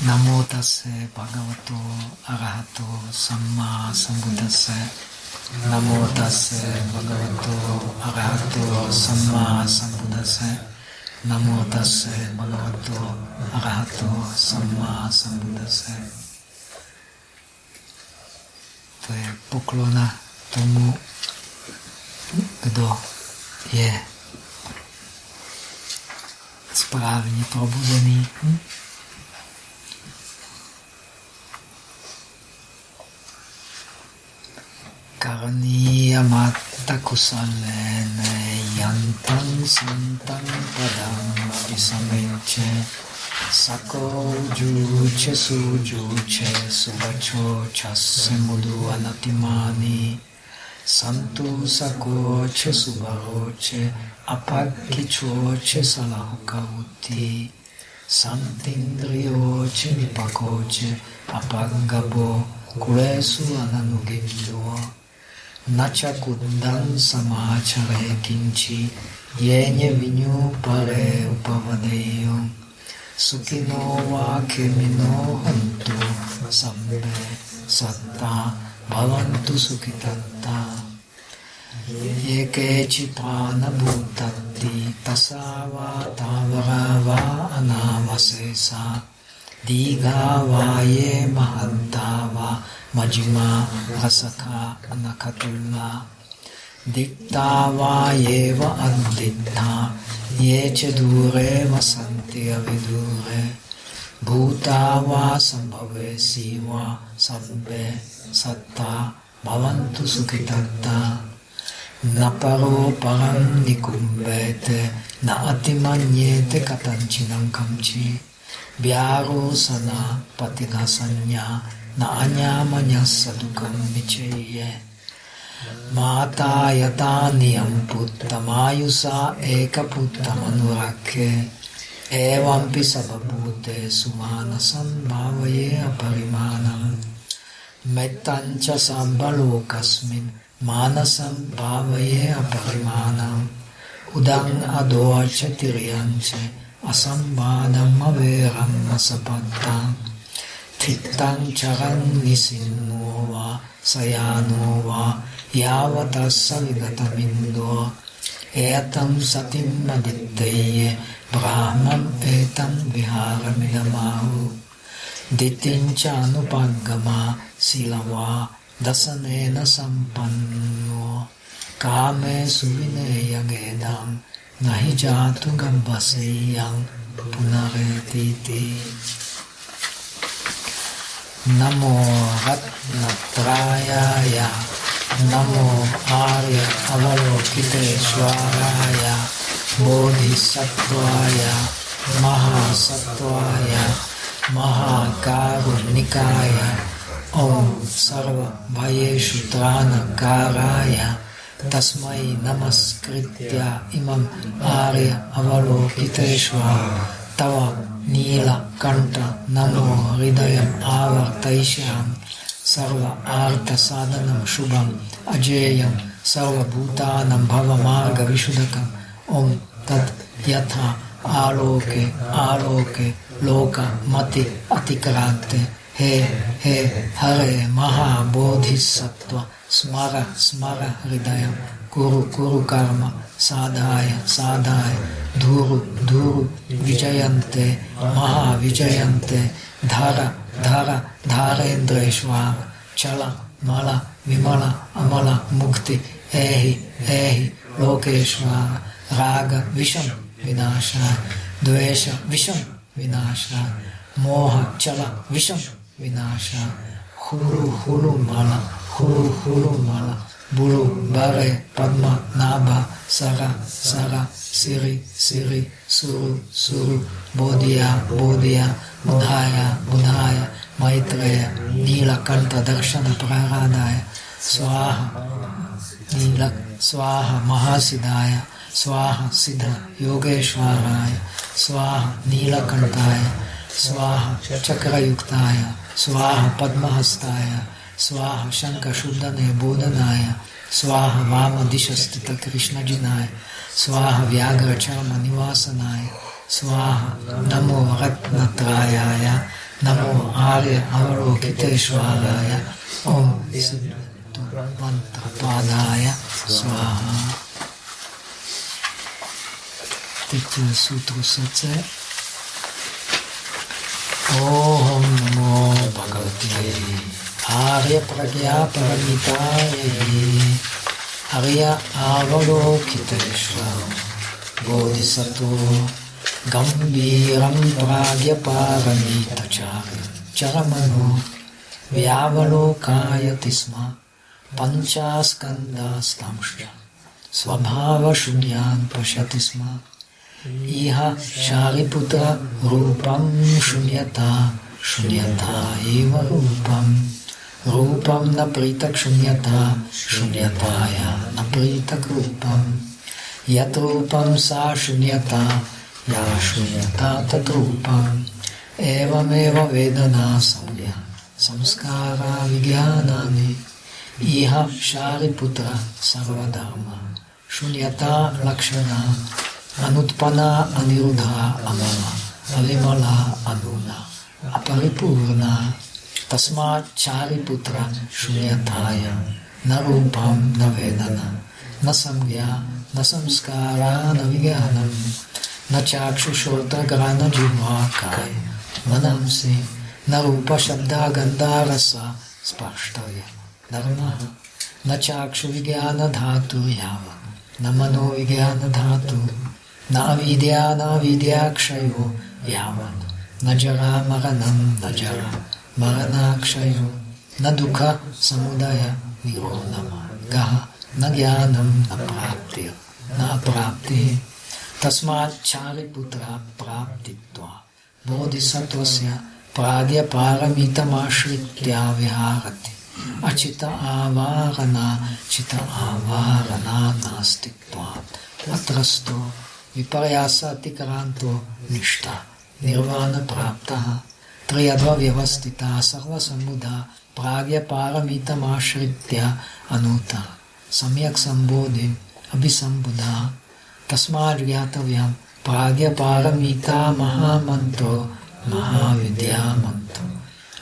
Namo tase bhagavato arahato samma sambuddhase. Namo tase bhagavato arahato samma sambuddhase. Namo tase bhagavato arahato samma sambuddhase. To je poklona tomu, kdo je správně probuzený. Hm? Karniyamatta kusalene yantam santam padam avisameche sako juche sujuche suvacho chasse mudu anatimani santu sakoche subaroche apakkichoche salahukavuti santindriyoche nipakoche apagabo kulesu ananugindo nača kundam samáčare kinči jeně vinyu pare upavadeyo sukino va kemino hantu sambe satta bhavantu sukitanta. Ye kechi prana bhutatti tasava tavarava anavasesa diga va ye mahantava Majima Rasaka Anakatulna Diktava Yeva Additta Yeche Dure Vasanti Avidure Bhutava Sambhave Siva Sabbe Satta Bhavantu Sukhitatta Naparo Param Nikumbete Na Atimanyete Katanchinam Kamchi Vyaro Sana Patigasanya na anyamanya sadukam vicheye. Mata yata niyam puttamayusa eka puttamanurake. Evampi sababhute sumanasam bhavaye aparimanam. Mettancha sambalokasmin manasam bhavaye aparimanam. Udang adocha tiryanche asambadam averam Tittang charan nisinno va sayano va yavatassa vigatamindo etam satim adittaye brahman etam viharamidamahu ditincha anupaggama silava dasanena sampanno kame suvineyagedam nahi jatu gambaseyang punaretiti Namo Ratnatrayaya Namo Arya Avalokiteshwaraya Bodhisattvaya Mahasattvaya Mahakarunikaya. Om Sarva Bhayeshu Tranakaraya Tasmai Namaskritya Imam Arya Avalokiteshvara Tava Nila Kanta Namo Hridayam Avartaisham Sarva Arta Sadhanam Shubham Ajayam Sarva Bhutanam Bhava Marga Vishudakam Om Tat Yatha Aloke Aloke Loka Mati Atikarante कुरु कुरु कर्म, साधाय साधाय, धूरु धूरु विजयन्ते, महाविजयन्ते, धार धार धारेन्द्रेष्वाम चल, मल, विमल, अमल, मुक्ति ऐहि एहि लोकेश्वाम राग, विषम विनाश द्वेष, विषम विनाश मोह, चल, विषम विनाश हुरु हुरु मल हुरु हुरु मल बुरु bare padma nabha sara sara Siri, Siri, Suru, Suru, Bodhiya, Bodhiya, Budhaya, Budhaya, Maitreya, Nilakanta Darshana Praradaya, Swaha, Nila, Swaha Mahasidaya, Swaha Siddha Yogeshwaraya, Swaha Nilakantaya, स्वाहा चक्रयुक्ताय स्वाहा पद्महस्ताय, स्वाहा शङ्खशूदने बोधनाय, स्वाहा वामदिशस्थितकृष्णजिनाय, स्वाहा व्याघ्रचरमनिवासनाय, स्वाहा नमो रत्नत्रायाय, नमो आर्य अवलोकितेश्वराय ॐ सिद्धपादाय स्वाहा। Peut-être eh, un Om Namo Bhagavate Arya Pragya Paramitaye Arya Avalokiteshvara. Bodhisattva Gambiram Pragya Paramitacharam Charamano Vyavalokaya Tisma Panchaskandastamsya svabhava Shunyan Pashatisma. Iha Shariputra Rupam Shunyata Shunyata Eva Rupam. Rupam Napritak Shunyata Shunyataya Napritak Rupam. Yat Rupam Sa Shunyata Ya Shunyata Tat Rupam. Eva meva Vedana Samya Samskara Vijnanani Iha Shariputra Sarvadharma Shunyata Lakshmana Anutpana anirudha amala, alimala anuna, aparipurna तस्मा चारिपुत्र शून्यथाय न रूपम न वेदना न संज्ञा न संस्कारा न विज्ञानम न चाक्षुषोत्रगा न जिह्वाकाय मनंसि न रूपशब्दा गन्धारस स्पर्ष्टय धर्मः न चाक्षुविज्ञानधातु न चाक्षुविज्ञान धातु याव न मनो विज्ञान धातु न अविद्या न विद्याक्षयो यावन न जरा मरणं न जरा मरणाक्षयो न दुःख समुदय निरोधमार्गः न ज्ञानं न प्राप्तिः न अप्राप्तिः तस्माच्चारिपुत्र प्राप्तित्वा बोधिसत्वस्य प्राग्यपारमितमाश्रित्या विहारति अचित आवारणा चित आवारणा नास्तित्वात् अत्रस्तो Viparyasa tikranto ništa. Nirvana praptaha. Triadva vyvastita sarva samudha. Pragya paramita mášritya anuta. Samyak sambodhi abhisambudha. Tasmad vyatavyam. Pragya paramita mahamantro. Mahavidya mantro.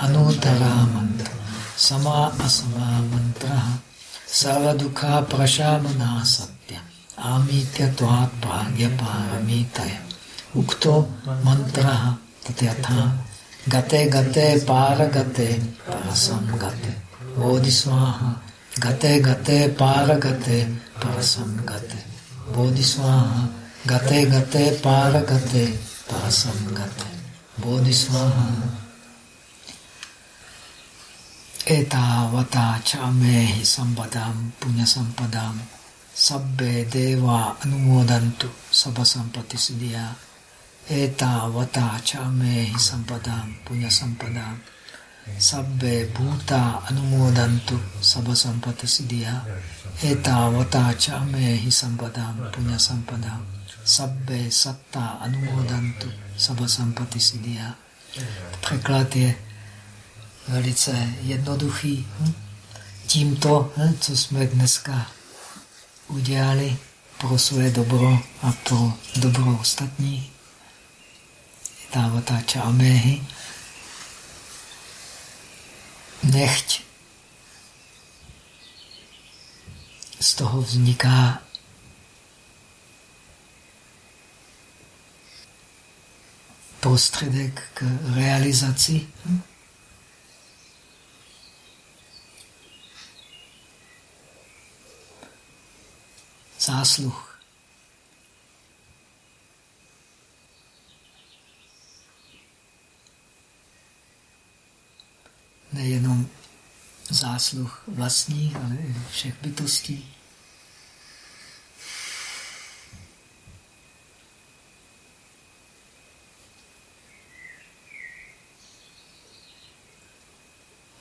Anutara mantro. Sama asama mantra. Sarva dukha prashamana satyam. आमीत्यत्वात् प्राग्यपारमितय उक्तो मन्त्रः तथयथा गते गते पारगते परसं गते बोधिस्वाहा, गते गते पारगते परसं गते बोधिस्वाहा, गते गते पारगते परसं गते बोधिस्वाहा। एतावता च मे हि सम्पदां, पुण्यसम्पदां। sabbe deva anumodantu sabasampati siddhya eta vata chamehi sampadam punya sampadam sabbe bhuta anumodantu sabasampati siddhya eta vata chamehi sampadam punya sampadam sabbe satta anumodantu sabasampati siddhya Překlad je velice jednoduchý. Hm? Tímto, hm, co jsme dneska udělali pro své dobro a pro dobro ostatní, Távata Čamehy, nechť z toho vzniká prostředek k realizaci. Zásluh. Nejenom zásluh vlastních, ale i všech bytostí.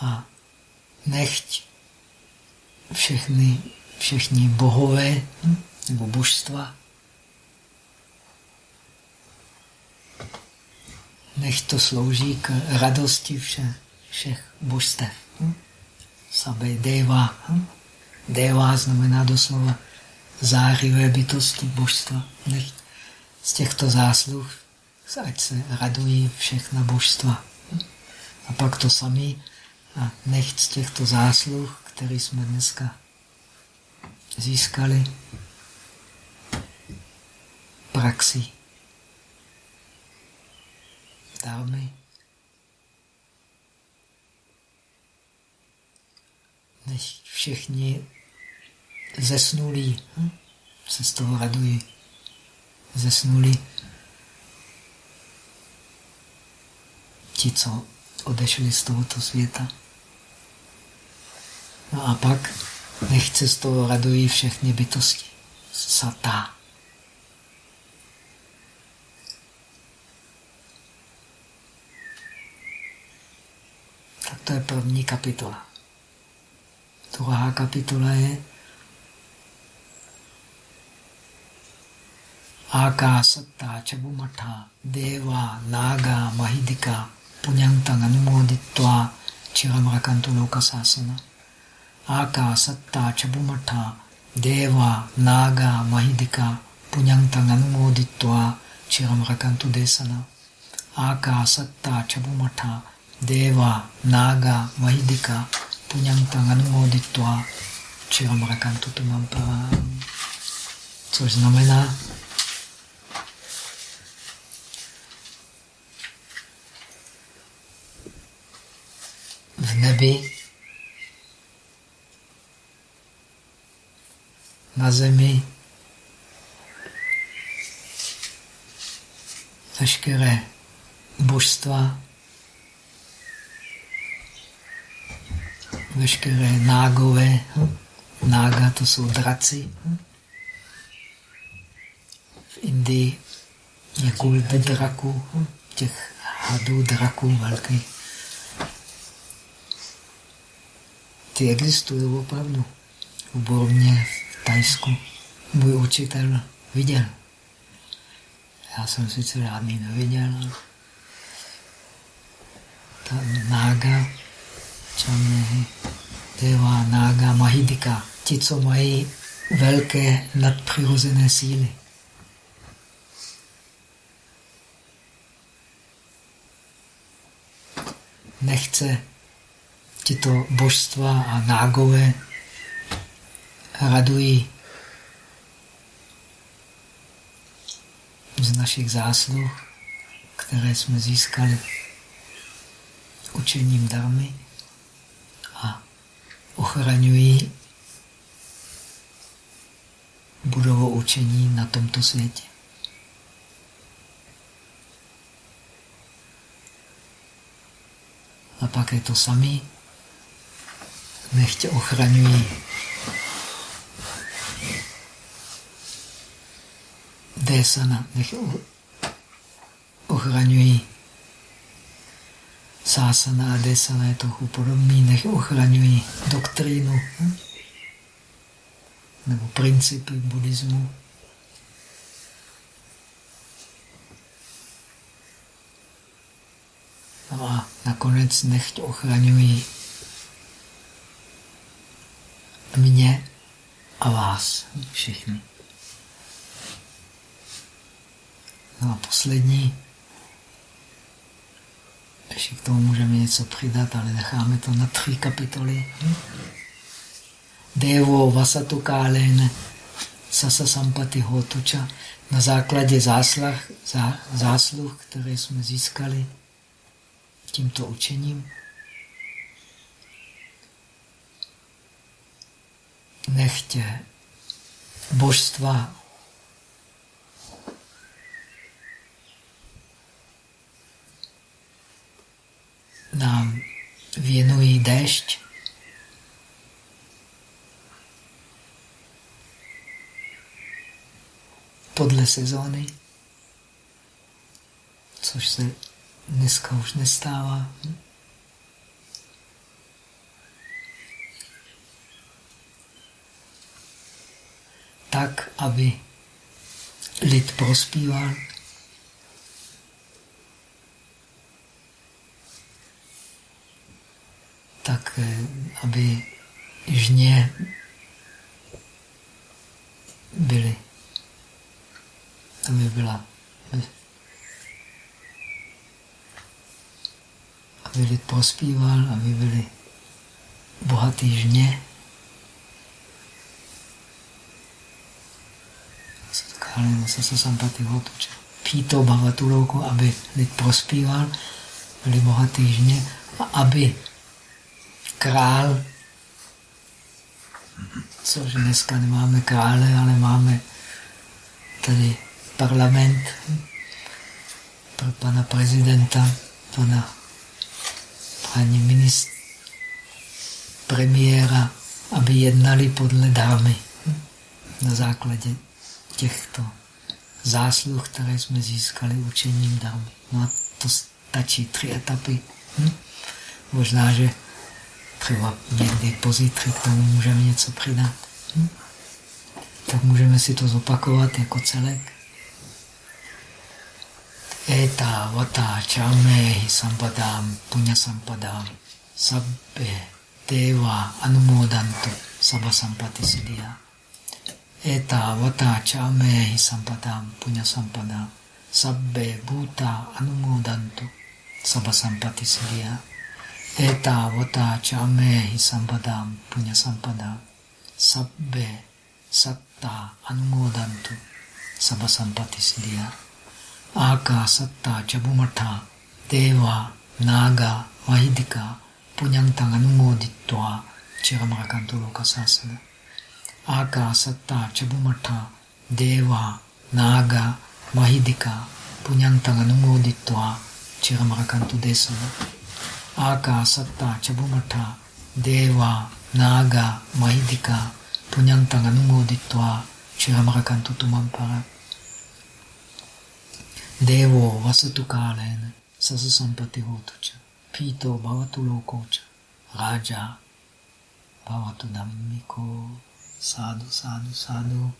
A nechť všechny, všechny bohové nebo božstva nech to slouží k radosti všech, všech božstev. Sabe deva. Deva znamená doslova zářivé bytosti božstva. Nech z těchto zásluh ať se radují všechna božstva. pak to samý a nechť z těchto zásluh, které jsme dneska získali, praxi dámy, než všichni zesnulí hm? se z toho radují. Zesnulí ti, co odešli z tohoto světa. No a pak nechce z toho radují všechny bytosti. Satá. Tak to je první kapitola. Druhá kapitola je Akasatta Chabumata Deva Naga Mahidika Punyantang Anumoditva Chiramrakantu Lokasasana Akasatta Chabumata Deva Naga Mahidika Punyantang Anumoditva Chiramrakantu Desana Akasatta Chabumata Deva Naga Mahidika Punyantang Anumoditva Chiramrakantu Tumam Což znamená, v nebi, na zemi, veškeré božstva, veškeré nágové, nága to jsou draci. V Indii je kult draků, těch hadů draků velkých. ty existují opravdu. V Bormě, Tajsku. Můj učitel viděl. Já jsem sice žádný neviděl. Ta nága, čamehy, deva, nága, mahidika. Ti, co mají velké nadpřirozené síly. Nechce tyto božstva a nágové radují z našich zásluh, které jsme získali učením darmy a ochraňují budovu učení na tomto světě. A pak je to samý nechť ochraňují desana, nech ochraňují sásana a desana je trochu podobný, nech ochraňují doktrínu hm? nebo principy buddhismu. No a nakonec nechť ochraňují mě a vás všichni. No a poslední, ještě k tomu můžeme něco přidat, ale necháme to na tři kapitoly. Devo vasatu kálene sasa sampati hotuča na základě zásluh, zá, zásluh, které jsme získali tímto učením. nechtě božstva nám věnují déšť, podle sezóny, což se dneska už nestává. tak, aby lid prospíval. Tak, eh, aby žně byly, aby byla aby lid prospíval, aby byli bohatý žně. Kálena Sasa Sampati Hotuča. Píto Bhavatuloku, aby lid prospíval, byli bohatý žně a aby král, což dneska nemáme krále, ale máme tady parlament pro pana prezidenta, pana paní ministra, premiéra, aby jednali podle dámy na základě těchto zásluh, které jsme získali učením dámy. No a to stačí tři etapy. Hm? Možná, že třeba někdy pozítří k tomu můžeme něco přidat. Hm? Tak můžeme si to zopakovat jako celek. Eta vata chamehi sampadam punya sampadam sabbe deva anumodantu sabha sampati siddhya. Eta vata chamehi sampadam punya sampadam sabbe bhuta anumodantu sabha sampati siddhya. Eta vata chamehi sampadam punya sampadam sabbe satta anumodantu sabha sampati siddhya. Aka satta chabumatha deva naga mahidika punyantang anumoditva chiramarakantu lokasasana. Aka satta chabumatha deva naga mahidika punyantang anumoditva chiramarakantu desana. Aka satta chabumatha deva naga mahidika punyantang anumoditva chiramarakantu tumampara. Devo vasatu kalena sasa sampati hotucha. Pito bhavatu lokocha. Raja bhavatu dhammiko. Sadhu, sadhu, sadhu.